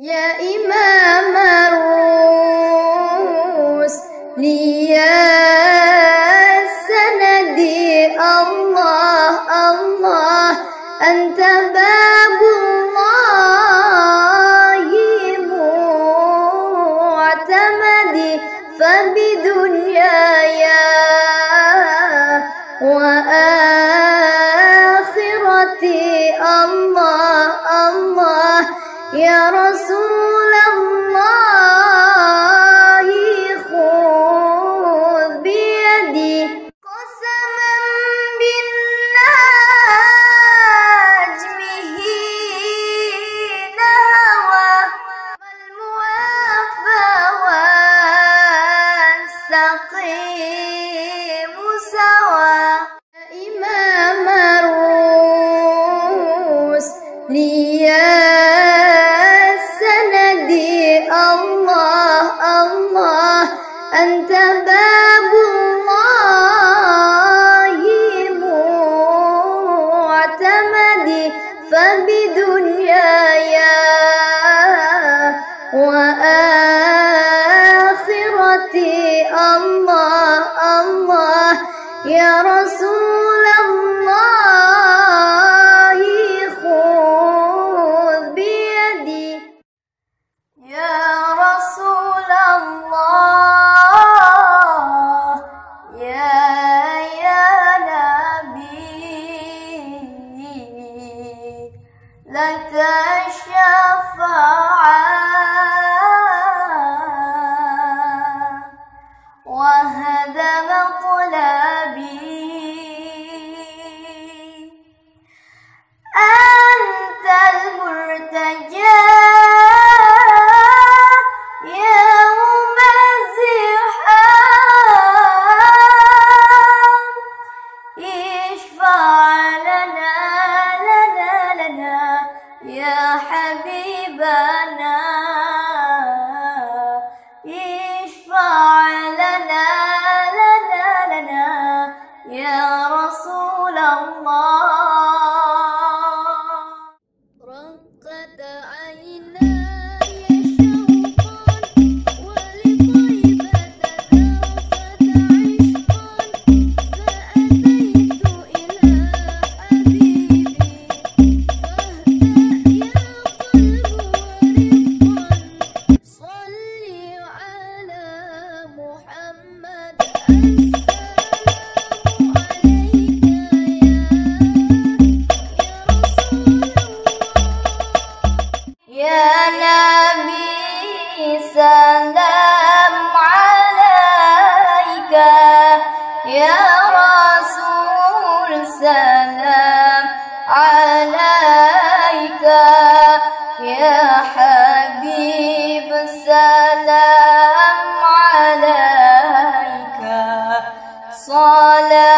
يا إمام الروس ليا سندي الله الله أنت باب الله معتمدي فبدنياي وآخرتي الله الله يا رسول أنت باب الله معتمدي فبدنياي وآخرتي الله الله يا رب الصلاه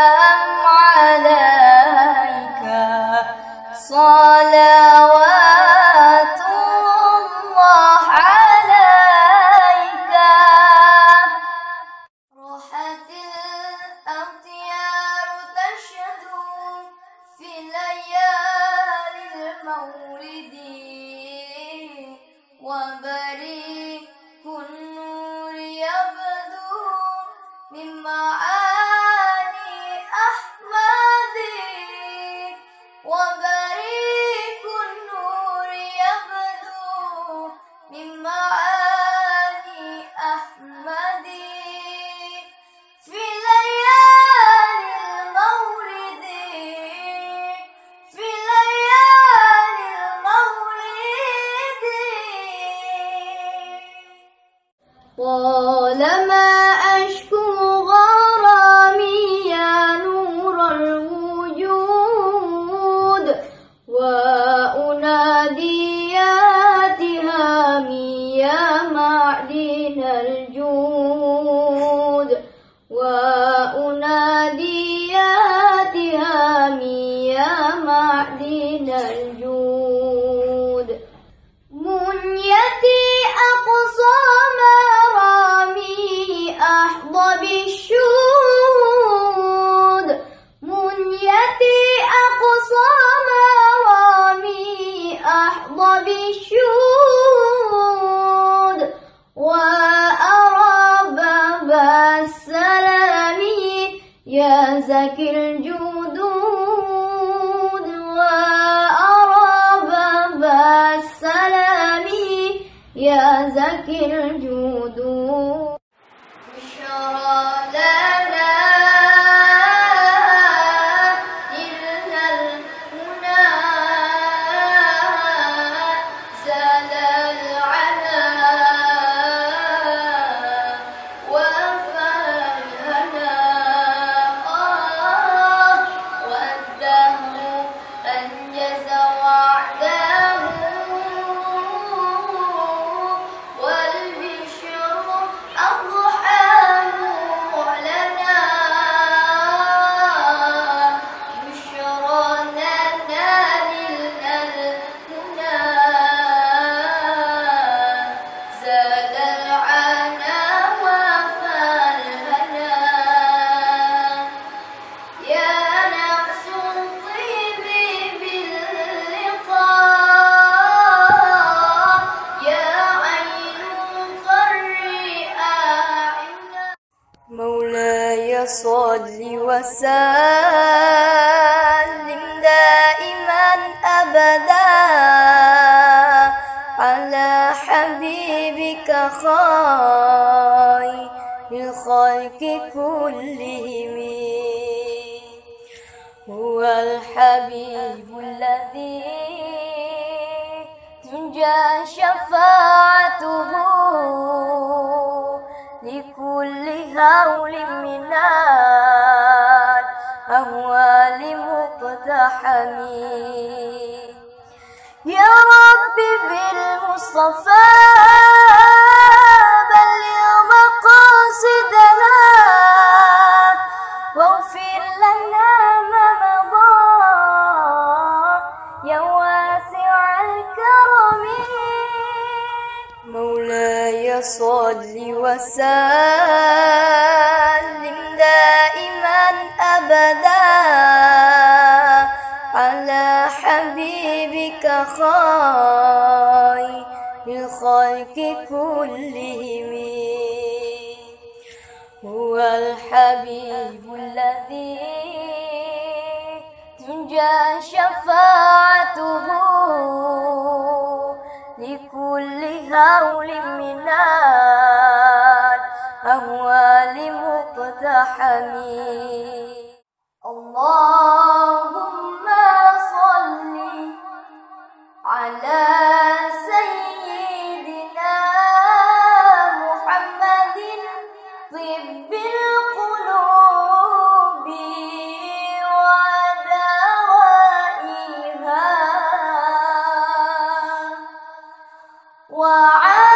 مولدي وبنى قال ما يا زكي الجود. خير خلق كلهم. هو الحبيب الذي تنجى شفاعته لكل هول من الأهوال مقتحم. يا رب بالمصطفى الخلق كلهم. هو الحبيب الذي تنجى شفاعته لكل هول من الأهوال مقتحم الله وعاد